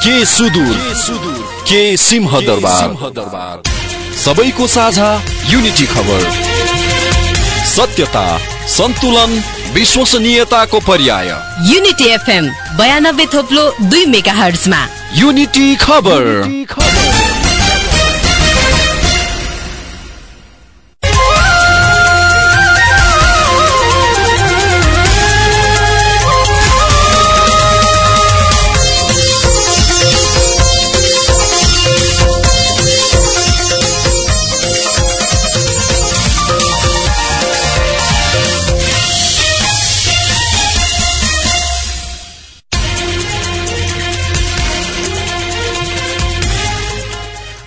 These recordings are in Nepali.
के सुदूर के सिंहदरबार सबैको साझा युनिटी खबर। सत्यता सन्तुलन विश्वसनीयताको पर्याय। युनिटी एफएम बयानब्बे थोप्लो दुई मेगा हर्जमा युनिटी खबर।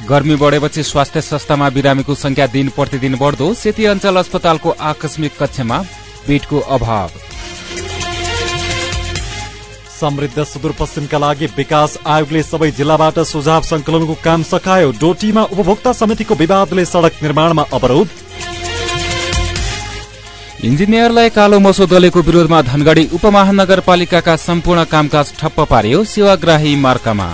गर्मी बढेपछि स्वास्थ्य संस्थामा बिरामीको संख्या दिन प्रतिदिन बढ्दो सेती अञ्चल अस्पतालको आकस्मिक कक्षमा बेडको अभाव। समृद्ध सुदूरपश्चिमका लागि विकास आयोगले सबै जिल्लाबाट सुझाव संकलनको काम सकायो डोटीमा उपभोक्ता समितिको विवादले सड़क निर्माणमा अवरोध। इन्जिनियरलाई कालो मसो दलेको विरोधमा धनगढ़ी उपमहानगरपालिकाका सम्पूर्ण कामकाज ठप्प पारियो सेवाग्राही मार्कामा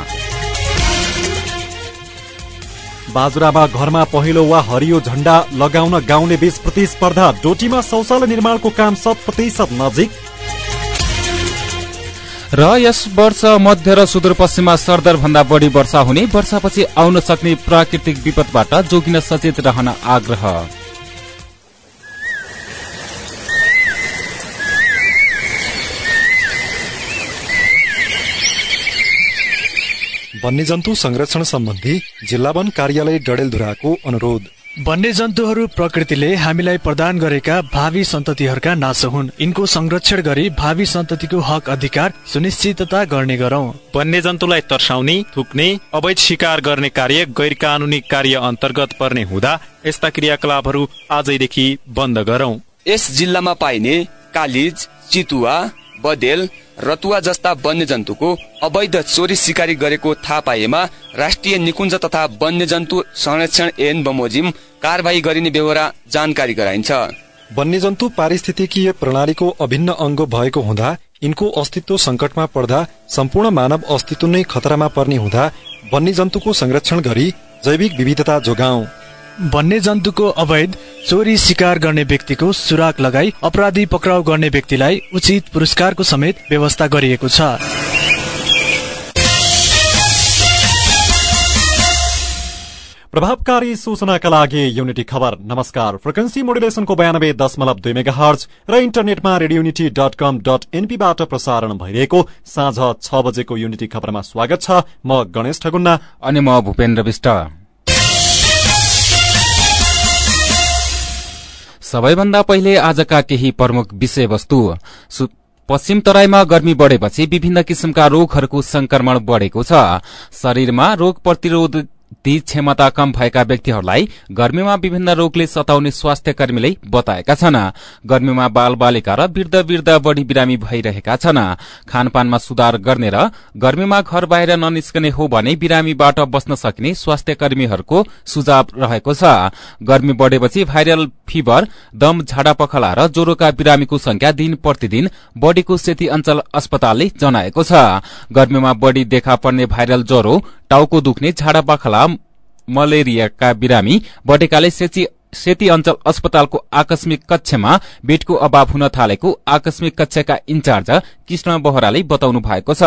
बाजुरामा घरमा पहिलो वा हरियो झण्डा लगाउन गाउँले बीच प्रतिस्पर्धा। डोटीमा शौचालय निर्माणको काम शत प्रतिशत नजिक। र यस वर्ष मध्य र सुदूरपश्चिममा सरदर भन्दा बढ़ी वर्षा हुने। वर्षापछि आउन सक्ने प्राकृतिक विपदबाट जोगिन सचेत रहन आग्रह। वन्यजन्तु संरक्षण सम्बन्धी जिल्ला वन कार्यालय डडेलधुराको अनुरोध। वन्यजन्तुहरू प्रकृतिले हामीलाई प्रदान गरेका भावी सन्ततिहरूका नाश हुन्। यिनको संरक्षण गरी भावी सन्ततिको हक अधिकार सुनिश्चितता गर्ने गरौं। वन्यजन्तुलाई तर्साउने थुक्ने अवैध शिकार गर्ने कार्य गैर कानूनी कार्य अन्तर्गत पर्ने हुँदा यस्ता क्रियाकलापहरू आजैदेखि बन्द गरौं। यस जिल्लामा पाइने कालिज चितुवा बदेल रतुवा जस्ता वन्यजन्तुको अवैध चोरी सिकारी गरेको थाहा पाएमा राष्ट्रिय निकुञ्ज तथा वन्यजन्तु संरक्षण एन बमोजिम कारवाही गरिने बेहोरा जानकारी गराइन्छ। वन्यजन्तु पारिस्थितिकीय प्रणालीको अभिन्न अङ्ग भएको हुँदा यिनको अस्तित्व संकटमा पर्दा सम्पूर्ण मानव अस्तित्व नै खतरामा पर्ने हुँदा वन्यजन्तुको संरक्षण गरी जैविक विविधता जोगाऊ वन्यजन्तुको अवैध चोरी शिकार गर्ने व्यक्तिको सुराक लगाई अपराधी पक्राउ गर्ने व्यक्तिलाई उचित पुरस्कारको समेत व्यवस्था गरिएको छ। प्रभावकारी सूचनाका लागि युनिटी खबर। नमस्कार। फ्रिक्वेन्सी मोडुलेसनको बयानब्बे दशमलव दुई मेगा हर्ज र इन्टरनेटमा Radio Unity dot com dot एनपीबाट प्रसारण भइरहेको साँझ छ बजेको युनिटी खबरमा स्वागत छ। म गणेश ठगुन्ना। अनि म भूपेन्द्र विष्ट। सबैभन्दा पहिले आजका केही प्रमुख विषयवस्तु। पश्चिम तराईमा गर्मी बढ़ेपछि विभिन्न किसिमका रोगहरूको संक्रमण बढ़ेको छ। शरीरमा रोग प्रतिरोध क्षमता कम भएका व्यक्तिहरूलाई गर्मीमा विभिन्न रोगले सताउने स्वास्थ्य कर्मीले बताएका छन्। गर्मीमा बाल बालिका र वृद्ध वृद्ध बढ़ी बिरामी भइरहेका छन्। खानपानमा सुधार गर्ने र गर्मीमा घर बाहिर ननिस्कने हो भने बिरामीबाट बस्न सकिने स्वास्थ्य सुझाव रहेको छ। गर्मी बढ़ेपछि भाइरल फिभर दम झाडा पखला र ज्वरोका बिरामीको संख्या दिन प्रतिदिन बढ़ेको सेती अञ्चल अस्पतालले जनाएको छ। गर्मीमा बढ़ी देखा पर्ने भाइरल ज्वरो टाउको दुख्ने झाडा पखला मलेरियाका बिरामी बटेकाले सेची सेती अञ्चल अस्पतालको आकस्मिक कक्षमा बेडको अभाव हुन थालेको आकस्मिक कक्षका इन्चार्ज कृष्ण बोहराले बताउनु भएको छ।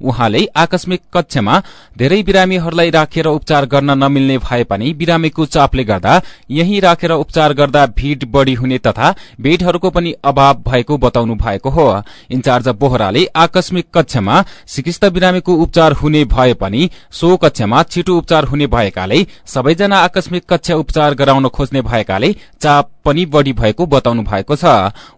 उहाँले आकस्मिक कक्षमा धेरै बिरामीहरूलाई राखेर उपचार गर्न नमिल्ने भए पनि बिरामीको चापले गर्दा यही राखेर उपचार गर्दा भीड़ बढ़ी हुने तथा बेडहरूको पनि अभाव भएको बताउनु भएको हो। इन्चार्ज बोहराले आकस्मिक कक्षमा चिकित्सा बिरामीको उपचार हुने भए पनि सो कक्षमा छिटो उपचार हुने भएकाले सबैजना आकस्मिक कक्ष उपचार गराउन खोज्ने भएकाले चाप पनि बढ़ी भएको बताउनु भएको छ।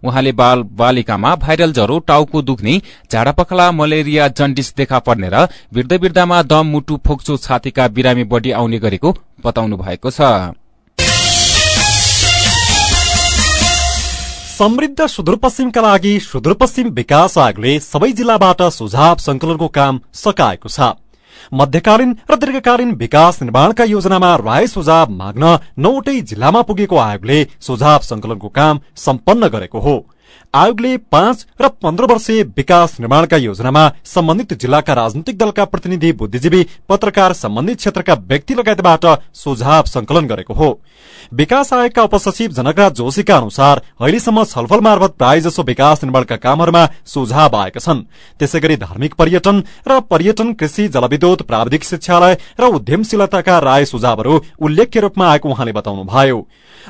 उहाँले बाल बालिकामा भाइरल ज्वरो टाउको दुख्ने झाडापखला मलेरिया जन्डिस देखा पर्ने र वृद्ध वृद्धामा दम मुटु फोक्चो छातीका बिरामी बढ़ी आउने गरेको बताउनु भएको छ। समृद्ध सुदूरपश्चिमका लागि सुदूरपश्चिम विकास आयोगले सबै जिल्लाबाट सुझाव संकलनको काम सकाएको छ। मध्यकालीन र दीर्घकालीन विकास निर्माणका योजनामा राय सुझाव माग्न नौटै जिल्लामा पुगेको आयोगले सुझाव संकलनको काम सम्पन्न गरेको हो। आयोगले पाँच र पन्ध्र वर्षीय विकास निर्माणका योजनामा सम्बन्धित जिल्लाका राजनैतिक दलका प्रतिनिधि बुद्धिजीवी पत्रकार सम्बन्धित क्षेत्रका व्यक्ति लगायतबाट सुझाव संकलन गरेको हो। विकास आयोगका उपसचिव जनकराज जोशीका अनुसार अहिलेसम्म छलफल मार्फत प्रायजसो विकास निर्माणका कामहरूमा सुझाव आएका छन्। त्यसै गरी धार्मिक पर्यटन र पर्यटन कृषि जलविद्युत प्राविधिक शिक्षालय र उद्यमशीलताका राय सुझावहरू उल्लेख्य रूपमा आएको उहाँले बताउनुभयो।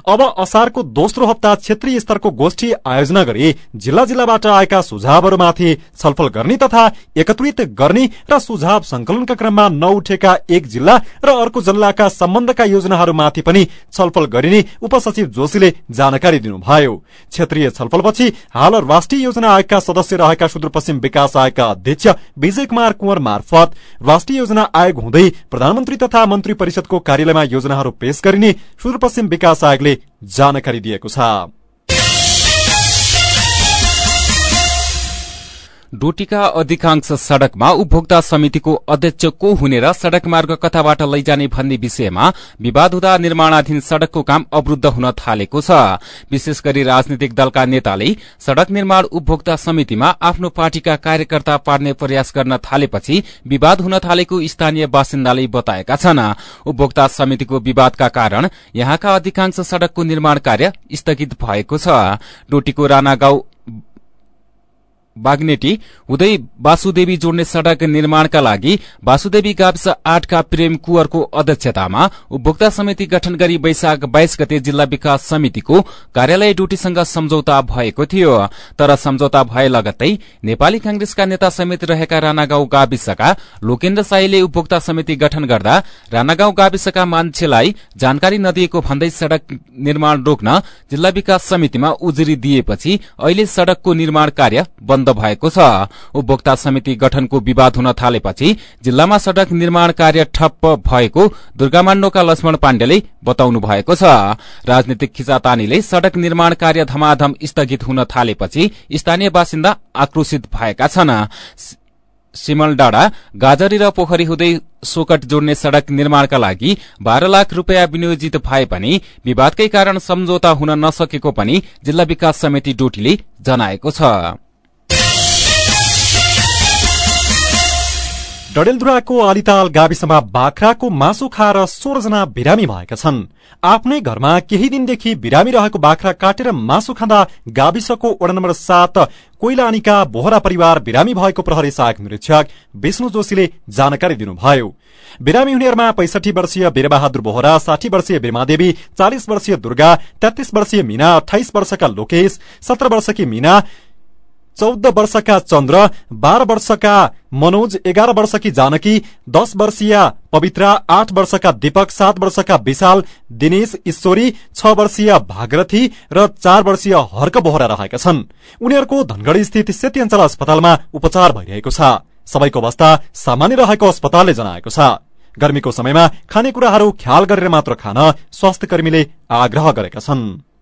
अब असारको दोस्रो हप्ता क्षेत्रीय स्तरको गोष्ठी आयोजना गरी जिल्ला जिल्लाबाट आएका सुझावहरूमाथि छलफल गर्ने तथा एकत्रित गर्ने र सुझाव संकलनका क्रममा नउठेका एक जिल्ला र अर्को जिल्लाका सम्बन्धका योजनाहरूमाथि पनि छलफल गरिने उपसचिव जोशीले जानकारी दिनुभयो। क्षेत्रीय छलफलपछि हाल राष्ट्रिय योजना आयोगका सदस्य रहेका सुदूरपश्चिम विकास आयोगका अध्यक्ष विजय कुमार कुंवर मार्फत राष्ट्रिय योजना आयोग हुँदै प्रधानमन्त्री तथा मन्त्री परिषदको कार्यालयमा योजनाहरू पेश गरिने सुदूरपश्चिम विकास आयोगले जानकारी दिएको छ। डोटीका अधिकांश सड़कमा उपभोक्ता समितिको अध्यक्ष को हुने र सड़क मार्ग कथाबाट लैजाने भन्ने विषयमा विवाद हुँदा निर्माणाधीन सड़कको काम अवरूद्ध हुन थालेको छ। विशेष गरी राजनीतिक दलका नेताले सड़क निर्माण उपभोक्ता समितिमा आफ्नो पार्टीका कार्यकर्ता पार्ने प्रयास गर्न थालेपछि विवाद हुन थालेको स्थानीय बासिन्दाले बताएका छन्। उपभोक्ता समितिको विवादका कारण यहाँका अधिकांश सड़कको निर्माण कार्य स्थगित भएको छ। डोटीको राणा गाउँ बागनेटी हुँदै वासुदेवी जोड्ने सड़क निर्माणका लागि वासुदेवी गाविस आठका प्रेम कुवरको अध्यक्षतामा उपभोक्ता समिति गठन गरी वैशाख बाइस गते जिल्ला विकास समितिको कार्यालय ड्यूटीसँग सम्झौता भएको थियो। तर सम्झौता भए लगत्तै नेपाली कांग्रेसका नेता समेत रहेका राणागाउँ गाविसका लोकेन्द्र साईले उपभोक्ता समिति गठन गर्दा राणागाउँ गाविसका मान्छेलाई जानकारी नदिएको भन्दै सड़क निर्माण रोक्न जिल्ला विकास समितिमा उजुरी दिएपछि अहिले सड़कको निर्माण कार्य बन्द भएको छ। उपभोक्ता समिति गठनको विवाद हुन थालेपछि जिल्लामा सड़क निर्माण कार्य ठप्प भएको दुर्गामाण्डोका लक्ष्मण पाण्डेले बताउनु भएको छ। राजनीतिक खिचातानीले सड़क निर्माण कार्य धमाधम स्थगित हुन थालेपछि स्थानीय बासिन्दा आक्रोशित भएका छन्। सिमल डाँडा गाजरी र पोखरी हुँदै सोकट जोड्ने सड़क निर्माणका लागि बाह्र लाख रूपियाँ विनियोजित भए पनि विवादकै कारण सम्झौता हुन नसकेको पनि जिल्ला विकास समिति डोटीले जनाएको छ। डडेलधुराको अलिताल गाविसमा बाख्राको मासु खाएर सोह्रजना बिरामी भएका छन्। आफ्नै घरमा केही दिनदेखि बिरामी रहेको बाख्रा काटेर मासु खाँदा गाविसको वडा नम्बर सात कोइलानीका बोहरा परिवार बिरामी भएको प्रहरी सहायक निरीक्षक विष्णु जोशीले जानकारी दिनुभयो। बिरामी हुनेहरूमा पैसठी वर्षीय वीरबहादुर बोहरा साठी वर्षीय बिरमादेवी चालिस वर्षीय दुर्गा तेत्तीस वर्षीय मीना अठाइस वर्षका लोकेश सत्र वर्षकी मीना चौध वर्षका चन्द्र बाह्र वर्षका मनोज एघार वर्षकी जानकी दश वर्षीय पवित्रा आठ वर्षका दीपक सात वर्षका विशाल दिनेश ईश्वरी छ वर्षीय भागरथी र चार वर्षीय हर्क बोहरा रहेका छन्। उनीहरूको धनगढ़ी स्थित सेती अञ्चल अस्पतालमा उपचार भइरहेको छ। सबैको अवस्था सामान्य रहेको अस्पतालले जनाएको छ। गर्मीको समयमा खानेकुराहरू ख्याल गरेर मात्र खान स्वास्थ्य कर्मीले आग्रह गरेका छन्।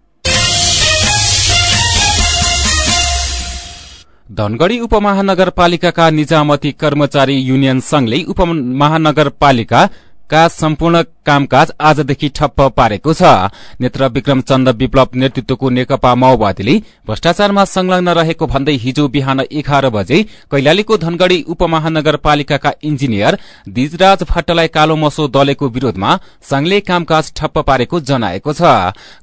धनगढ़ी उपमहानगरपालिकाका निजामती कर्मचारी युनियन संघले उपमहानगरपालिका का सम्पूर्ण कामकाज आजदेखि ठप्प पारेको छ। नेत्र विक्रम चन्द विप्लव नेतृत्वको नेकपा माओवादीले भ्रष्टाचारमा संलग्न रहेको भन्दै हिजो बिहान एघार बजे कैलालीको धनगढ़ी उपमहानगरपालिकाका इन्जिनियर दिजराज भट्टलाई कालो मसो दलेको विरोधमा संघले कामकाज ठप्प पारेको जनाएको छ।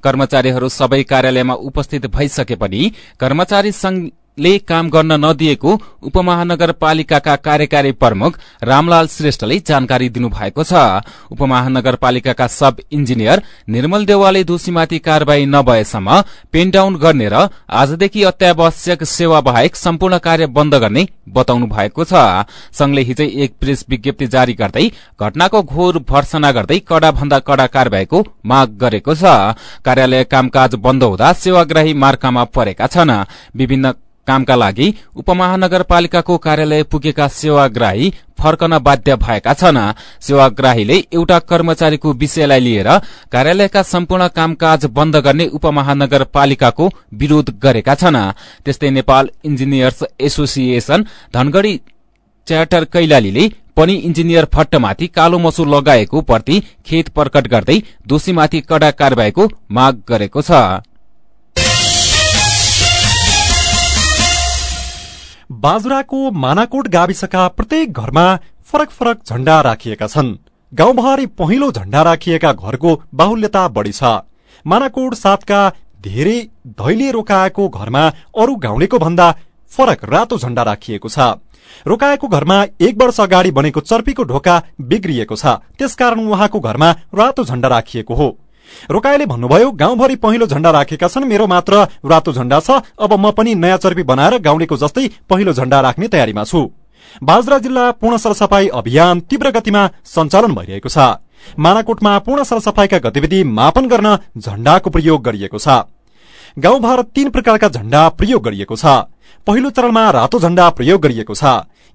कर्मचारीहरू सबै कार्यालयमा उपस्थित भइसके पनि कर्मचारी संघ ले काम गर्न नदिएको उपमहानगरपालिकाका कार्यकारी प्रमुख रामलाल श्रेष्ठले जानकारी दिनुभएको छ। उपमहानगरपालिकाका सब इन्जिनियर निर्मल देवालले दोषीमाथि कार्यवाही नभएसम्म पेन डाउन गर्ने र आजदेखि अत्यावश्यक सेवा बाहेक सम्पूर्ण कार्य बन्द गर्ने बताउनु भएको छ। संघले हिजै एक प्रेस विज्ञप्ति जारी गर्दै घटनाको घोर भर्सना गर्दै कड़ा भन्दा कड़ा कार्यवाहीको माग गरेको छ। कार्यालय कामकाज बन्द हुँदा सेवाग्राही मार्कामा परेका छन्। विभिन्न कामका लागि उपमहानगरपालिकाको कार्यालय पुगेका सेवाग्राही फर्कन बाध्य भएका छन्। सेवाग्राहीले एउटा कर्मचारीको विषयलाई लिएर कार्यालयका सम्पूर्ण कामकाज बन्द गर्ने उपमहानगरपालिकाको विरोध गरेका छन्। त्यस्तै Nepal engineers association Dhangadhi charter कैलालीले पनि इन्जिनियर भट्टमाथि कालो मसु लगाएको प्रति खेत प्रकट गर्दै दोषीमाथि कड़ा कार्यवाहीको माग गरेको छ। बाजुराको मानाकोट गाविसका प्रत्येक घरमा फरक फरक झण्डा राखिएका छन्। गाउँभरि पहिलो झण्डा राखिएका घरको बाहुल्यता बढ़ी छ। मानाकोट सातका धेरै दैले रोकाएको घरमा अरू गाउँलेको भन्दा फरक रातो झण्डा राखिएको छ। रोकाएको घरमा एक वर्ष अगाडि बनेको चर्पीको ढोका बिग्रिएको छ। त्यसकारण उहाँको घरमा रातो झण्डा राखिएको हो। रोकाएले भन्नुभयो गाउँभरि पहिलो झण्डा राखेका छन्। मेरो मात्र रातो झण्डा छ। अब म पनि नयाँ चर्पी बनाएर गाउँलेको जस्तै पहिलो झण्डा राख्ने तयारीमा छु। बाजरा जिल्ला पूर्ण सरसफाई अभियान तीव्र गतिमा सञ्चालन भइरहेको छ। मानाकोटमा पूर्ण सरसफाईका गतिविधि मापन गर्न झण्डाको प्रयोग गरिएको छ। गाउँभर तीन प्रकारका झण्डा प्रयोग गरिएको छ। पहिलो चरणमा रातो झण्डा प्रयोग गरिएको छ।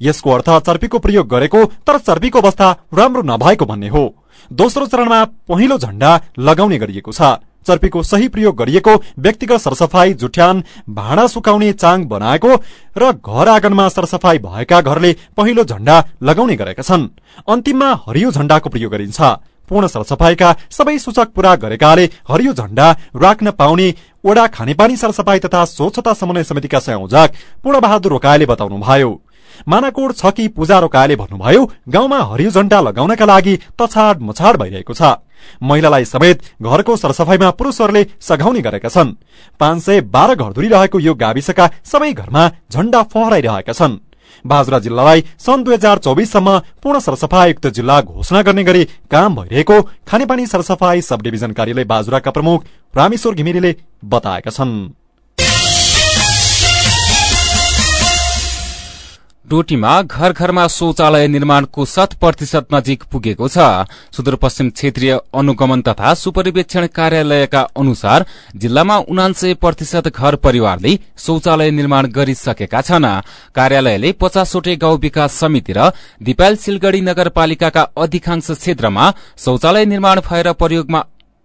यसको अर्थ चर्पीको प्रयोग गरेको तर चर्पीको अवस्था राम्रो नभएको भन्ने हो। दोस्रो चरणमा पहिलो झण्डा लगाउने गरिएको छ। चर्पीको सही प्रयोग गरिएको व्यक्तिगत सरसफाई जुठ्यान भाँडा सुकाउने चाङ बनाएको र घर आँगनमा सरसफाई भएका घरले पहिलो झण्डा लगाउने गरेका छन्। अन्तिममा हरियो झण्डाको प्रयोग गरिन्छ। पूर्ण सरसफाईका सबै सूचक पूरा गरेकाले हरियो झण्डा राख्न पाउने ओडा खानेपानी सरसफाई तथा स्वच्छता समन्वय समितिका संयोजक पूर्णबहादुर रोकाले बताउनुभयो। मानाकोट छ कि पूजा रोकाले भन्नुभयो गाउँमा हरियो झण्डा लगाउनका लागि तछाड मछाड भइरहेको छ। महिलालाई समेत घरको सरसफाईमा पुरूषहरूले सघाउने गरेका छन्। पाँच सय बाह्र घरधुरी रहेको यो गाविसका सबै घरमा झण्डा फहराइरहेका छन्। बाजुरा जिल्लालाई सन् दुई हजार चौबिससम्म पूर्ण सरसफाईयुक्त जिल्ला घोषणा गर्ने गरी काम भइरहेको खानेपानी सरसफाई सब डिभिजन कार्यालय बाजुराका प्रमुख रामेश्वर घिमिरेले बताएका छन्। डोटीमा घर घरमा शौचालय निर्माणको शत प्रतिशत नजिक पुगेको छ। सुदूरपश्चिम क्षेत्रीय अनुगमन तथा सुपरिवेक्षण कार्यालयका अनुसार जिल्लामा उनान्सय प्रतिशत घर परिवारले शौचालय निर्माण गरिसकेका छन्। कार्यालयले पचासवटै गाउँ विकास समिति र दिपाल सिलगढ़ी नगरपालिकाका अधिकांश क्षेत्रमा शौचालय निर्माण भएर प्रयोगमा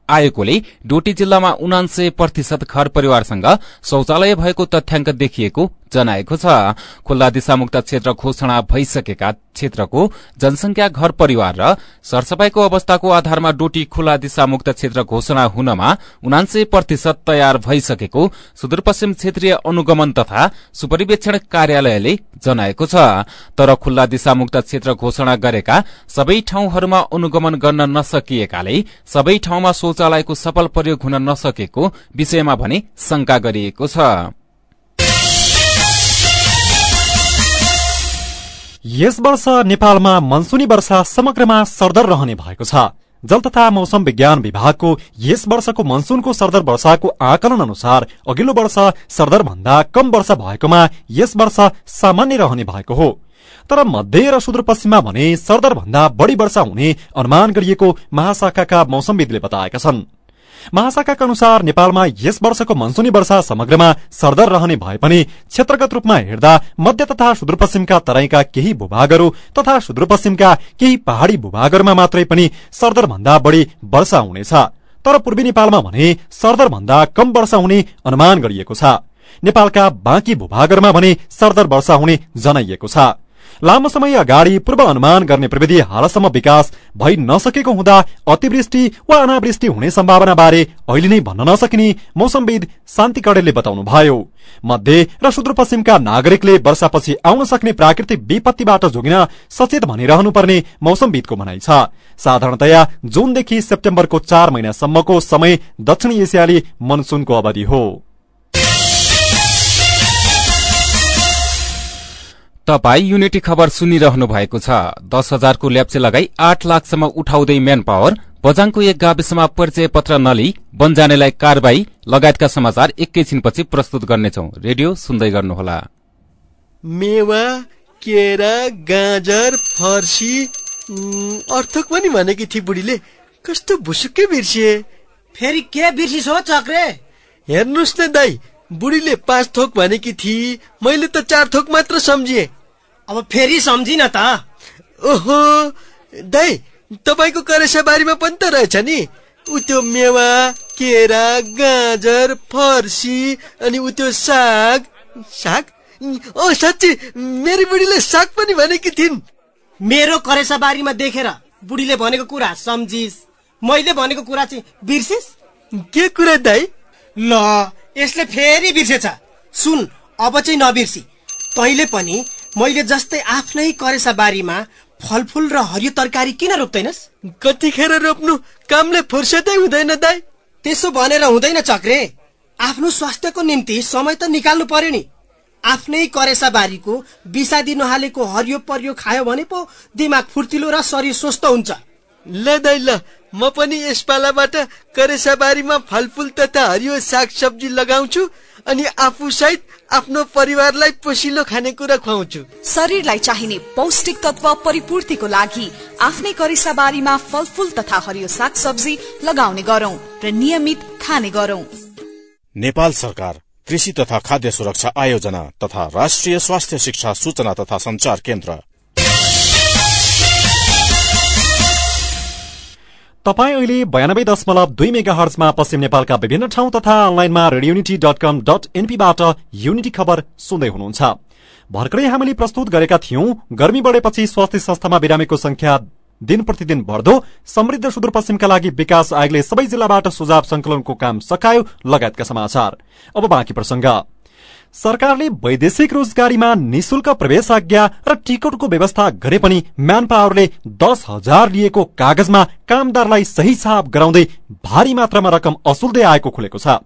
आएकोले डोटी जिल्लामा उनान्सय प्रतिशत घर परिवारसँग शौचालय भएको तथ्याङ्क देखिएको जनाएको छ। खुल्ला दिशामुक्त क्षेत्र घोषणा भइसकेका क्षेत्रको जनसंख्या घर परिवार र सरसफाईको अवस्थाको आधारमा डोटी खुल्ला दिशामुक्त क्षेत्र घोषणा हुनमा उनान्सय प्रतिशत तयार भइसकेको सुदूरपश्चिम क्षेत्रीय अनुगमन तथा सुपरिवेक्षण कार्यालयले जनाएको छ। तर खुल्ला दिशामुक्त क्षेत्र घोषणा गरेका सबै ठाउँहरूमा अनुगमन गर्न नसकिएकाले सबै ठाउँमा शौचालयको सफल प्रयोग हुन नसकेको विषयमा भने शंका गरिएको छ। यस वर्ष नेपालमा मनसुनी वर्षा समग्रमा सरदर रहने भएको छ। जल तथा मौसम विज्ञान विभागको यस वर्षको मनसुनको सरदर वर्षाको आकलन अनुसार अघिल्लो वर्ष सरदर भन्दा कम वर्षा भएकोमा यस वर्ष सामान्य रहने भएको हो। तर मध्य र सुदूरपश्चिममा भने सरदर भन्दा बढ़ी वर्षा हुने अनुमान गरिएको महाशाखाका मौसमविदले बताएका छन्। महाशाखाका अनुसार नेपालमा यस वर्षको मनसुनी वर्षा समग्रमा सरदर रहने भए पनि क्षेत्रगत रूपमा हेर्दा मध्य तथा सुदूरपश्चिमका तराईका केही भूभागहरू तथा सुदूरपश्चिमका केही पहाड़ी भूभागहरूमा मात्रै पनि सरदर भन्दा बढ़ी वर्षा हुनेछ। तर पूर्वी नेपालमा भने सरदर भन्दा कम वर्षा हुने अनुमान गरिएको छ। नेपालका बाँकी भूभागहरूमा भने सरदर वर्षा हुने जनाइएको छ। लामो समय अगाडि पूर्व अनुमान गर्ने प्रविधि हालसम्म विकास भइ नसकेको हुँदा अतिवृष्टि वा अनावृष्टि हुने सम्भावना बारे अहिले नै भन्न नसकिने मौसमविद शान्ति कडेलले बताउनुभयो। मध्य र सुदूरपश्चिमका नागरिकले वर्षापछि आउन सक्ने प्राकृतिक विपत्तिबाट जोगिन सचेत भनिरहनुपर्ने मौसमविदको भनाइ छ। साधारणतया जूनदेखि सेप्टेम्बरको चार महिनासम्मको समय दक्षिण एसियाली मनसुनको अवधि हो। तपाई युनिटी खबर सुनिरहनु भएको छ। दस हजारको ल्याप्चे लगाई आठ लाखसम्म उठाउँदै म्यान पावर बजाङको एक गाविसमा परिचय पत्र नलिई बन्जानेलाई कारवाही लगायतका समाचार एकैछिनपछि प्रस्तुत गर्नेछौ। रेडियो सुन्दै गर्नुहोला। मेवा केरा गाजर फर्सी अर्थक पनि भनेकी थिए बुढीले। कस्तो भुसुक्कै बिर्सिए। फेरि के बिर्सिस हो चक्रे? हेर्नुहोस् न दाई बुढीले पाँच थोक भनेकी थिए मैले त चार थोक मात्र सम्झिए। अब फेरि सम्झिन त। ओहो दाई तपाईँको करेसा बारीमा पनि त रहेछ नि। उ त्यो मेवा केरा गाजर फर्सी अनि उ त्यो साग। साग? ओ साँच्ची मेरी बुढीले साग पनि भनेकी थिइन्। मेरो करेसा बारीमा देखेर बुढीले भनेको कुरा सम्झिस। मैले भनेको कुरा चाहिँ बिर्सिस? के कुरा दाई ल यसले फेरि बिर्सेछ। सुन अब चाहिँ नबिर्सी। तैँले पनि मैले जस्तै आफ्नै करेसा बारीमा फलफुल र हरियो तरकारी किन रोप्दैनस्? कतिखेर रोप्नु कामले फुर्सदै हुँदैन दाई। त्यसो भनेर हुँदैन चक्रे। आफ्नो स्वास्थ्यको निम्ति समय त निकाल्नु पर्यो नि। आफ्नै करेसा बारीको बिसादी नहालेको हरियो परियो खायो भने पो दिमाग फुर्तिलो र शरीर स्वस्थ हुन्छ। ल दाई ल। म पनि यस पालाबाट करेसा बारीमा फलफुल तथा हरियो साग सब्जी लगाउँछु। अनि आफू सहित आफ्नो परिवारलाई पोसिलो खानेकुरा खुवाउँछु। शरीरलाई चाहिने पौष्टिक तत्व परिपूर्तिको लागि आफ्नै करेसा बारीमा फलफुल तथा हरियो साग सब्जी लगाउने गरौं र नियमित खाने गरौं। नेपाल सरकार कृषि तथा खाद्य सुरक्षा आयोजना तथा राष्ट्रिय स्वास्थ्य शिक्षा सूचना तथा संचार केन्द्र। तपाईँ अहिले बयानब्बे दशमलव दुई मेगा हर्चमा पश्चिम नेपालका विभिन्न ठाउँ तथा अनलाइनमा Radio Unity dot com dot एनपीबाट unity खबर सुन्दै हुनुहुन्छ। भर्खरै हामीले प्रस्तुत गरेका थियौं गर्मी बढेपछि स्वास्थ्य संस्थामा बिरामीको संख्या दिन प्रतिदिन बढ्दो समृद्ध सुदूरपश्चिमका लागि विकास आयोगले सबै जिल्लाबाट सुझाव संकलनको काम सकायो लगायतका समाचार। अब बाँकी सरकारले वैदेशिक रोजगारीमा निशुल्क प्रवेश आज्ञा र टिकटको व्यवस्था गरे पनि म्यान पावरले दस हजार लिएको कागजमा कामदारलाई सही छाप गराउँदै भारी मात्रामा रकम असुल्दै आएको खुलेको छ।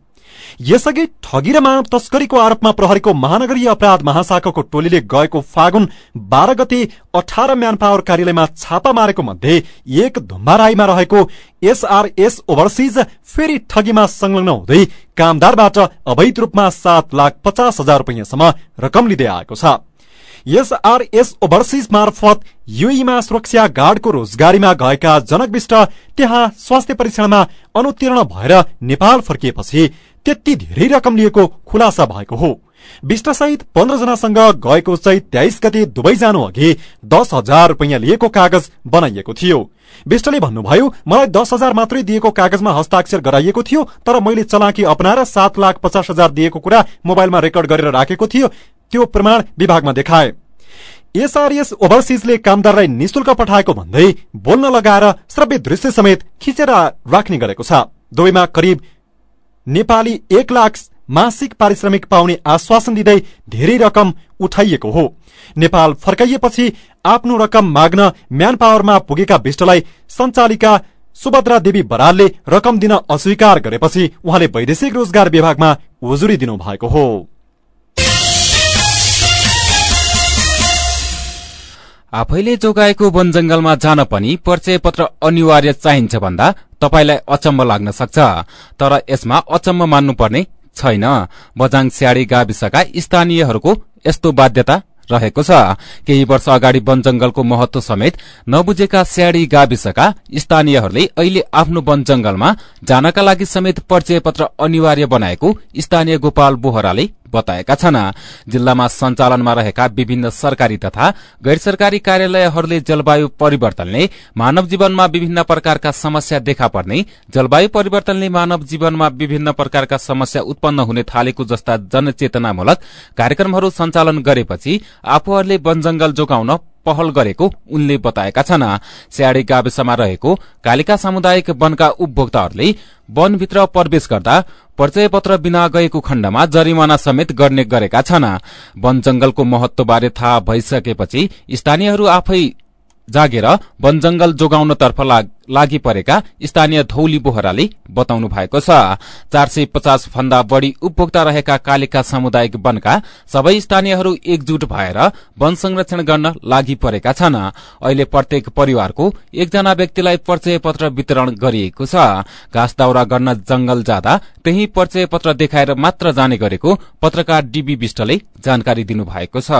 यसअघि ठगी र मानव तस्करीको आरोपमा प्रहरीको महानगरीय अपराध महाशाखाको टोलीले गएको फागुन बाह्र गते अठार म्यान पावर कार्यालयमा छापा मारेको मध्ये एक धुम्बाराईमा रहेको एसआरएस ओभरसिज फेरि ठगीमा संलग्न हुँदै कामदारबाट अवैध रूपमा सात लाख पचास हजार रुपियाँसम्म रकम लिँदै आएको छ। एसआरएस ओभरसिज मार्फत युईमा सुरक्षा गार्डको रोजगारीमा गएका जनक विष्ट त्यहाँ स्वास्थ्य परीक्षणमा अनुत्तीर्ण भएर नेपाल फर्किएपछि त्यति धेरै रकम लिएको खुलासा भएको हो। विष्टसहित पन्ध्रजनासँग गएको चाहिँ तेइस गते दुवै जानु अघि दस हजार रुपियाँ लिएको कागज बनाइएको थियो। विष्टले भन्नुभयो मलाई दस हजार मात्रै दिएको कागजमा हस्ताक्षर गराइएको थियो तर मैले चलाकी अपनाएर सात लाख पचास हजार दिएको कुरा मोबाइलमा रेकर्ड गरेर राखेको थियो। त्यो प्रमाण विभागमा देखाए। एसआरएस ओभरसिजले कामदारलाई निशुल्क पठाएको भन्दै बोल्न लगाएर श्रव्य दृश्य समेत खिचेर राख्ने गरेको छ। दुवैमा करिब नेपाली एक लाख मासिक पारिश्रमिक पाउने आश्वासन दिँदै धेरै रकम उठाइएको हो। नेपाल फर्काइएपछि आफ्नो रकम माग्न म्यान पावरमा पुगेका विष्टलाई सञ्चालिका सुभद्रा देवी बरालले रकम दिन अस्वीकार गरेपछि उहाँले वैदेशिक रोजगार विभागमा उजुरी दिनु भएको हो। आफैले जोगाएको वन जंगलमा जान पनि परिचय पत्र अनिवार्य चाहिन्छ भन्दा तपाईलाई अचम्म लाग्न सक्छ। तर यसमा अचम्म मान्नुपर्ने छैन। बजाङ स्याडी गाविसका स्थानीयहरूको यस्तो बाध्यता रहेको छ। केही वर्ष अगाडि वन जंगलको महत्व समेत नबुझेका स्याडी गाविसका स्थानीयहरूले अहिले आफ्नो वन जंगलमा जानका लागि समेत परिचय पत्र अनिवार्य बनाएको स्थानीय गोपाल बोहराले बताएका छन्। जिल्लामा सञ्चालनमा रहेका विभिन्न सरकारी तथा गैर सरकारी कार्यालयहरूले जलवायु परिवर्तनले मानव जीवनमा विभिन्न प्रकारका समस्या देखा पर्ने जलवायु परिवर्तनले मानव जीवनमा विभिन्न प्रकारका समस्या उत्पन्न हुने थालेको जस्ता जनचेतनामूलक कार्यक्रमहरू सञ्चालन गरेपछि आफूहरूले वन जंगल जोगाउन पहल गरेको उनले बताएका छन्। स्याडी गाविसमा रहेको कालिका सामुदायिक वनका उपभोक्ताहरूले वनभित्र प्रवेश गर्दा परिचय पत्र बिना गएको खण्डमा जरिमाना समेत गर्ने गरेका छन्। वन जंगलको महत्वबारे थाहा भइसकेपछि स्थानीयहरू आफै जागेर वन जंगल जोगाउनतर्फ लागि परेका स्थानीय धौली बोहराले बताउनु भएको छ। चार सय पचास भन्दा बढ़ी उपभोक्ता रहेका कालिका सामुदायिक वनका सबै स्थानीयहरू एकजुट भएर वन संरक्षण गर्न लागि परेका छन्। अहिले प्रत्येक परिवारको एकजना व्यक्तिलाई परिचय पत्र वितरण गरिएको छ। घाँस दाउरा गर्न जंगल जाँदा त्यही परिचय पत्र देखाएर मात्र जाने गरेको पत्रकार डीबी विष्टले जानकारी दिनुभएको छ।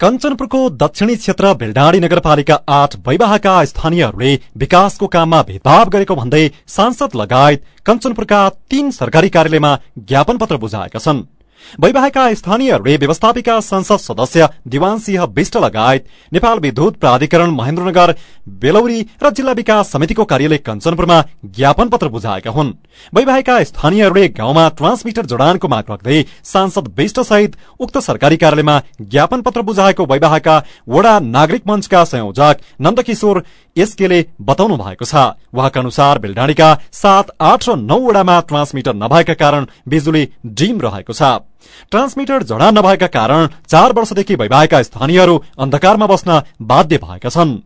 कञ्चनपुरको दक्षिणी क्षेत्र भेलडाँडी नगरपालिका आठ वैवाहका स्थानीयहरूले विकासको काममा भेदभाव गरेको भन्दै सांसद लगायत कञ्चनपुरका तीन सरकारी कार्यालयमा ज्ञापन पत्र बुझाएका छन्। वैवाहिका स्थानीयहरूले व्यवस्थापिका संसद सदस्य दिवान सिंह विष्ट लगायत नेपाल विद्युत प्राधिकरण महेन्द्रनगर बेलौरी र जिल्ला विकास समितिको कार्यालय कञ्चनपुरमा ज्ञापन पत्र बुझाएका हुन्। वैवाहिका स्थानीयहरूले गाउँमा ट्रान्समिटर जडानको माग राख्दै सांसद विष्ट सहित उक्त सरकारी कार्यालयमा ज्ञापन पत्र बुझाएको वैवाहका वडा नागरिक मञ्चका संयोजक नन्दकिशोर एसकेले बताउनु भएको छ उहाँका अनुसार बेलडाँडीका सात आठ र नौवटामा ट्रान्समिटर नभएका कारण बिजुली डिम रहेको छ। ट्रान्समिटर जडान नभएका कारण चार वर्षदेखि भइरहेका स्थानीयहरू अन्धकारमा बस्न बाध्य भएका छन्।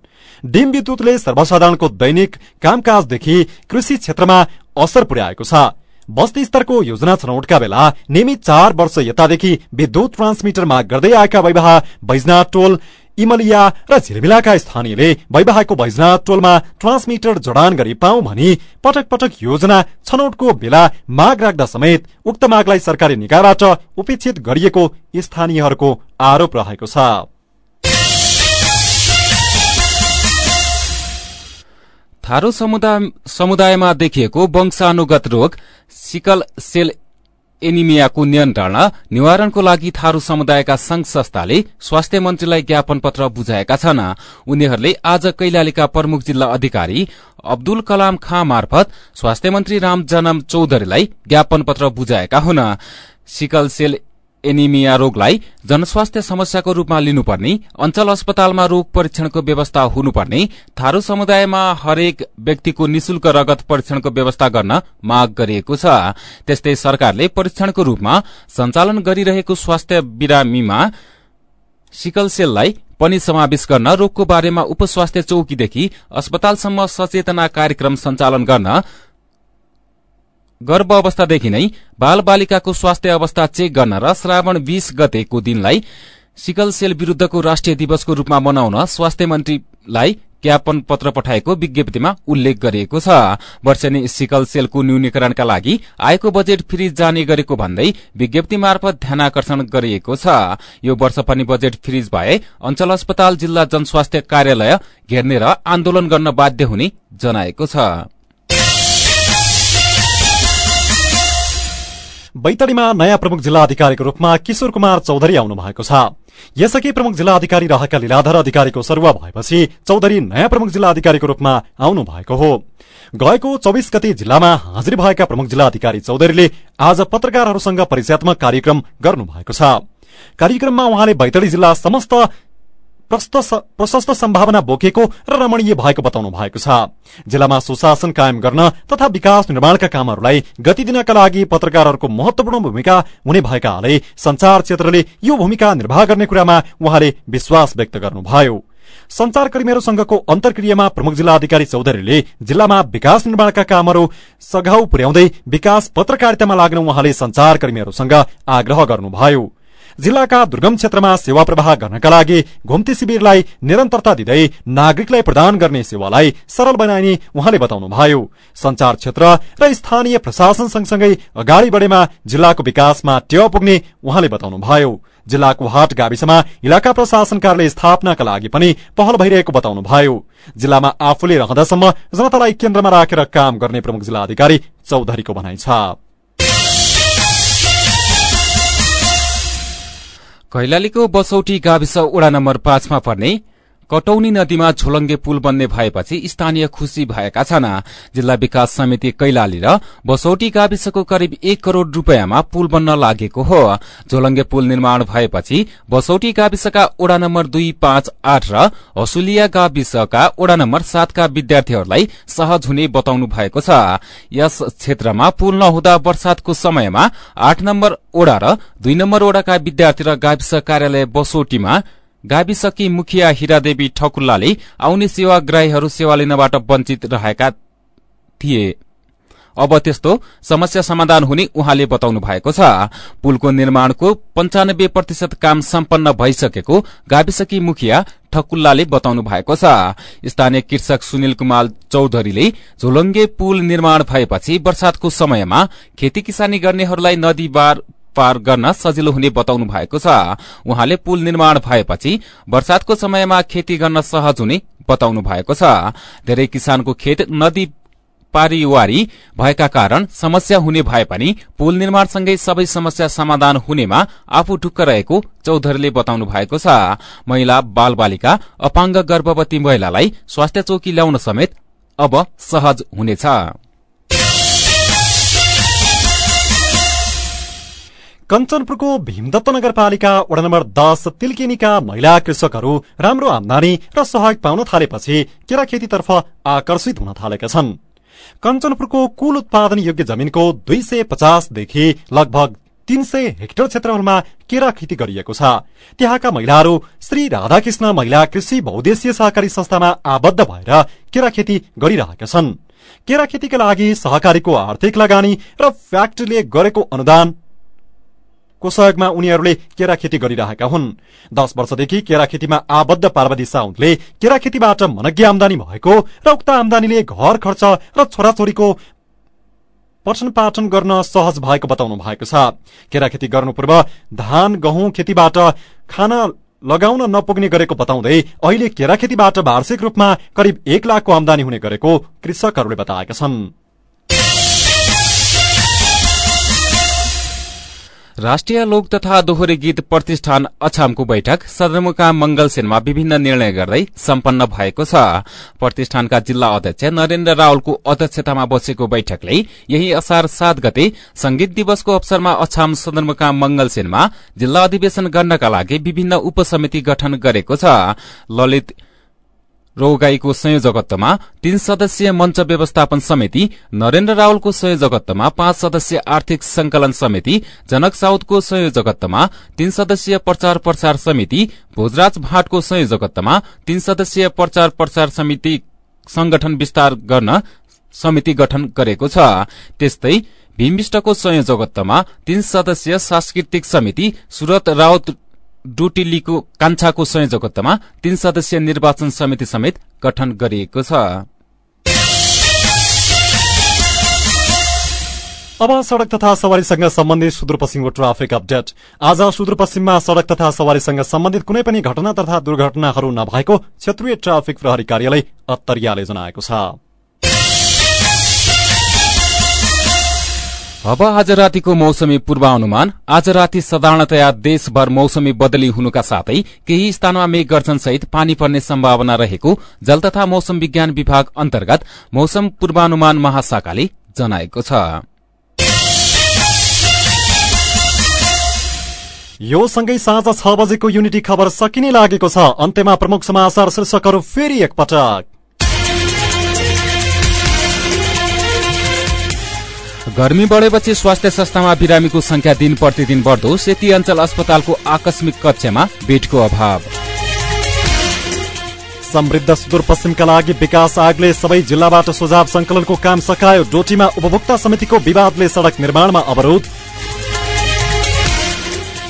डिम विद्युतले सर्वसाधारणको दैनिक कामकाजदेखि कृषि क्षेत्रमा असर पुर्याएको छ। बस्ती स्तरको योजना छनौटका बेला नियमित चार वर्ष यतादेखि विद्युत ट्रान्समिटर माग गर्दै आएका वैवाह बैजनाथ टोल इमलिया र झिलमिलाका स्थानीयले वैवाहको बैजनाथ टोलमा ट्रान्समिटर जडान गरी पाऊ भनी पटक पटक योजना छनौटको बेला माग राख्दा समेत उक्त मागलाई सरकारी निकायबाट उपेक्षित गरिएको स्थानीयहरूको आरोप रहेको छ। थारू समुदाय समुदायमा देखिएको वंशानुगत रोग सिकल सेल एनिमियाको नियन्त्रण निवारणको लागि थारू समुदायका संघ संस्थाले स्वास्थ्य मन्त्रीलाई ज्ञापन पत्र बुझाएका छन्। उनीहरूले आज कैलालीका प्रमुख जिल्ला अधिकारी अब्दुल कलाम खाँ मार्फत स्वास्थ्य मन्त्री राम जनम चौधरीलाई ज्ञापन पत्र बुझाएका हुन्। सिकल सेल एनिमिया रोगलाई जनस्वास्थ्य समस्याको रूपमा लिनुपर्ने अञ्चल अस्पतालमा रोग परीक्षणको व्यवस्था हुनुपर्ने थारू समुदायमा हरेक व्यक्तिको निशुल्क रगत परीक्षणको व्यवस्था गर्न माग गरिएको छ। त्यस्तै सरकारले परीक्षणको रूपमा सञ्चालन गरिरहेको स्वास्थ्य बिरामीमा सिकल सेललाई पनि समावेश गर्न रोगको बारेमा उपस्वास्थ्य चौकीदेखि अस्पतालसम्म सचेतना कार्यक्रम सञ्चालन गर्न गर्भ अवस्थादेखि नै बाल बालिकाको स्वास्थ्य अवस्था चेक गर्न र श्रावण बीस गतेको दिनलाई सिकल सेल विरूद्धको राष्ट्रिय दिवसको रूपमा मनाउन स्वास्थ्य मन्त्रीलाई ज्ञापन पत्र पठाएको विज्ञप्तिमा उल्लेख गरिएको छ। वर्षेनी सिकल सेलको न्यूनीकरणका लागि आएको बजेट फ्रिज जाने गरेको भन्दै विज्ञप्ति मार्फत ध्यानकर्षण गरिएको छ। यो वर्ष पनि बजेट फ्रिज भए अञ्चल अस्पताल जिल्ला जनस्वास्थ्य कार्यालय घेर्ने र आन्दोलन गर्न बाध्य हुने जनाएको छ। बैतडीमा नयाँ प्रमुख जिल्ला अधिकारीको रूपमा किशोर कुमार चौधरी आउनु भएको छ। यसअघि प्रमुख जिल्ला अधिकारी रहेका लीलाधर अधिकारीको सरुवा भएपछि चौधरी नयाँ प्रमुख जिल्ला अधिकारीको रूपमा आउनु भएको हो। गएको चौबिस गते जिल्लामा हाजिर भएका प्रमुख जिल्ला अधिकारी चौधरीले आज पत्रकारहरूसँग परिचयात्मक कार्यक्रम गर्नु भएको छ। कार्यक्रममा उहाँले बैतडी जिल्ला समस्त प्रशस्त सम्भावना बोकेको र रमणीय भएको बताउनु भएको छ। जिल्लामा सुशासन कायम गर्न तथा विकास निर्माणका कामहरूलाई गति दिनका लागि पत्रकारहरूको महत्वपूर्ण भूमिका हुने भएकाले संचार क्षेत्रले यो भूमिका निर्वाह गर्ने कुरामा उहाँले विश्वास व्यक्त गर्नुभयो। संचारकर्मीहरूसँगको अन्तर्क्रियामा प्रमुख जिल्ला अधिकारी चौधरीले जिल्लामा विकास निर्माणका कामहरू सघाउ पुर्याउँदै विकास पत्रकारितामा लाग्न उहाँले संचारकर्मीहरूसँग आग्रह गर्नुभयो। जिल्लाका दुर्गम क्षेत्रमा सेवा प्रवाह गर्नका लागि घुम्ती शिविरलाई निरन्तरता दिँदै नागरिकलाई प्रदान गर्ने सेवालाई सरल बनाइने उहाँले बताउनुभयो संचार क्षेत्र र स्थानीय प्रशासन सँगसँगै अगाडि बढेमा जिल्लाको विकासमा टेवा पुग्ने उहाँले बताउनुभयो जिल्लाको हाट गाविसमा इलाका प्रशासन कार्यालय स्थापनाका लागि पनि पहल भइरहेको बताउनुभयो जिल्लामा आफूले रहँदासम्म जनतालाई केन्द्रमा राखेर काम गर्ने प्रमुख जिल्ला अधिकारी चौधरीको भनाइ छ कैलालीको बसौटी गाविस वडा नम्बर पाँचमा पर्ने कटौनी नदीमा झोलङ्गे पुल बन्ने भएपछि स्थानीय खुशी भएका छन्। जिल्ला विकास समिति कैलाली र बसौटी गाविसको करिब एक करोड़ रूपियाँमा पुल बन्न लागेको हो। झोलङ्गे पुल निर्माण भएपछि बसौटी गाविसका वडा नम्बर दुई पाँच आठ र हसुलिया गाविसका वडा नम्बर सातका विद्यार्थीहरूलाई सहज हुने बताउनु भएको छ। यस क्षेत्रमा पुल नहुँदा वर्षातको समयमा आठ नम्बर ओडा र दुई नम्बर ओडाका विद्यार्थी र गाविस कार्यालय बसोटीमा गाविसकी मुखिया हिरादेवी ठकुल्लाले आउने सेवाग्राहीहरू सेवा लिनबाट वञ्चित रहेका थिए। अब त्यस्तो समस्या समाधान हुने उहाँले बताउनु भएको छ। पुलको निर्माणको पञ्चानब्बे प्रतिशत काम सम्पन्न भइसकेको गाविसकी मुखिया ठकुल्लाले बताउनु भएको छ। स्थानीय कृषक सुनिल कुमार चौधरीले झोलङ्गे पुल निर्माण भएपछि वर्षातको समयमा खेती किसानी गर्नेहरूलाई नदी बार पार गर्न सजिलो हुने बताउनु भएको छ। उहाँले पुल निर्माण भएपछि वर्षातको समयमा खेती गर्न सहज हुने बताउनु भएको छ। धेरै किसानको खेत नदी पारिवारी भएका कारण समस्या हुने भए पनि पुल निर्माणसँगै सबै समस्या समाधान हुनेमा आफू ढुक्क रहेको चौधरीले बताउनु भएको छ। महिला बाल बालिका अपाङ्ग गर्भवती महिलालाई स्वास्थ्य चौकी ल्याउन समेत अब सहज हुनेछ। कञ्चनपुरको भीमदत्त नगरपालिका वडा नम्बर दस तिल्केनीका महिला कृषकहरू राम्रो आमदानी र सहयोग पाउन थालेपछि केरा खेतीतर्फ आकर्षित हुन थालेका छन् कञ्चनपुरको कुल उत्पादन योग्य जमिनको दुई सय पचासदेखि लगभग तीन सय हेक्टर क्षेत्रफलमा केरा खेती गरिएको छ त्यहाँका महिलाहरू श्री राधाकृष्ण महिला कृषि बहुद्देश्य सहकारी संस्थामा आबद्ध भएर केरा खेती गरिरहेका छन् केरा खेतीका लागि सहकारीको आर्थिक लगानी र फ्याक्ट्रीले गरेको अनुदान को सहयोगमा उनीहरूले केरा खेती गरिरहेका हुन्। दश वर्षदेखि केरा खेतीमा आबद्ध पार्वती साउदले केरा खेतीबाट मनज्ञ आमदानी भएको र उक्त आमदानीले घर खर्च र छोराछोरीको पठन पाठन गर्न सहज भएको बताउनु भएको छ। केरा खेती पूर्व धान गहुँ खेतीबाट खान लगाउन नपुग्ने गरेको बताउँदै अहिले केरा खेतीबाट वार्षिक रूपमा करिब एक लाखको आमदानी हुने गरेको कृषकहरूले बताएका छन्। राष्ट्रिय लोक तथा दोहोरी गीत प्रतिष्ठान अछामको बैठक सदरमुकाम मंगलसेनमा विभिन्न निर्णय गर्दै सम्पन्न भएको छ। प्रतिष्ठानका जिल्ला अध्यक्ष नरेन्द्र रावलको अध्यक्षतामा बसेको बैठकले यही असार सात गते संगीत दिवसको अवसरमा अछाम सदरमुकाम मंगलसेनमा जिल्ला अधिवेशन गर्नका लागि विभिन्न उपसमिति गठन गरेको छ। ललित रोगाईको संयोजकत्वमा तीन सदस्यीय मञ्च व्यवस्थापन समिति नरेन्द्र रावलको संयोजकत्वमा पाँच सदस्यीय आर्थिक संकलन समिति जनक साउदको संयोजकत्वमा तीन सदस्यीय प्रचार प्रसार समिति भोजराज भाटको संयोजकत्वमा तीन सदस्यीय प्रचार प्रसार समिति संगठन विस्तार गर्न समिति गठन गरेको छ। त्यस्तै भीमविष्टको संयोजकत्वमा तीन सदस्यीय सांस्कृतिक समिति सुरत राउत डोटिलीको कान्छाको संयोजकत्वमा तीन सदस्यीय निर्वाचन समिति समेत गठन गरिएको छ। अब सड़क तथा सवारीसँग सम्बन्धित सुदूरपश्चिमको ट्राफिक अपडेट। आज सुदूरपश्चिममा सड़क तथा सवारीसँग सम्बन्धित कुनै पनि घटना तथा दुर्घटनाहरू नभएको क्षेत्रीय ट्राफिक प्रहरी कार्यालय अत्तरियाले जनाएको छ। अब आज रातिको मौसमी पूर्वानुमान। आज राति साधारणतया देशभर मौसमी बदली हुनुका साथै केही स्थानमा मेघ गर्जन सहित पानी पर्ने सम्भावना रहेको जल तथा मौसम विज्ञान विभाग अन्तर्गत मौसम पूर्वानुमान महाशाखाले जनाएको छ। यो सँगै साँझ छ बजेको युनिटी खबर सकिने लागेको छ। अन्त्यमा प्रमुख समाचार शीर्षकहरू फेरि एकपटक। गर्मी बढेपछि स्वास्थ्य संस्थामा बिरामीको संख्या दिन प्रतिदिन बढ्दो सेती अञ्चल अस्पतालको आकस्मिक कक्षमा बेडको अभाव। समृद्ध सुदूरपश्चिमका लागि विकास आयोगले सबै जिल्लाबाट सुझाव संकलनको काम सकायो डोटीमा उपभोक्ता समितिको विवादले सड़क निर्माणमा अवरोध।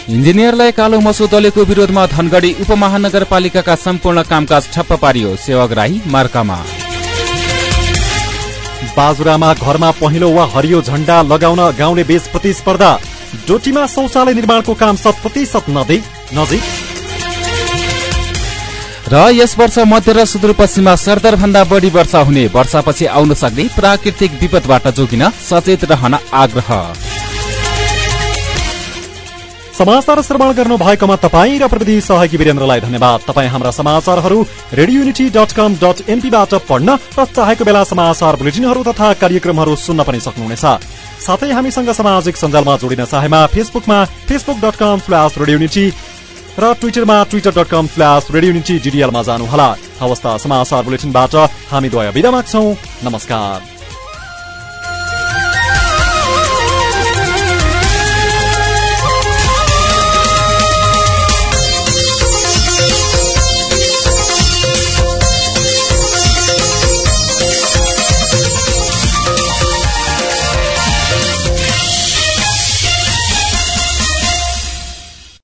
इन्जिनियरलाई कालो मसो दलेको विरोधमा धनगढ़ी उपमहानगरपालिकाका सम्पूर्ण कामकाज ठप्प पारियो। सेवाग्राही मार्कामा। बाजुरामा घरमा पहिलो वा हरियो झण्डा लगाउन गाउँले बीच प्रतिस्पर्धा। डोटीमा शौचालय निर्माणको काम शत प्रतिशत नजिक। र यस वर्ष मध्य र सुदूरपश्चिममा सरदर भन्दा बढी वर्षा हुने। वर्षापछि आउन सक्ने प्राकृतिक विपदबाट जोगिन सचेत रहन आग्रह। समाचार श्रवण गर्नु भएकोमा तपाईँ र प्रविधि सहयोगी वीरेन्द्रलाई धन्यवाद। तपाईँ हाम्रा समाचारहरू Radio Unity dot com dot एनपीबाट पढ्न र चाहेको बेला समाचार बुलेटिनहरू तथा कार्यक्रमहरू सुन्न पनि सक्नुहुनेछ। साथै हामीसँग सामाजिक सञ्जालमा जोडिन चाहेमा फेसबुकमा Facebook dot com slash Radio Unity र ट्विटरमा Twitter dot com slash Radio Unity डिडिएलमा जानुहोला। हवस् समाचार बुलेटिनबाट हामी द्वय बिदा माग्छौ। नमस्कार।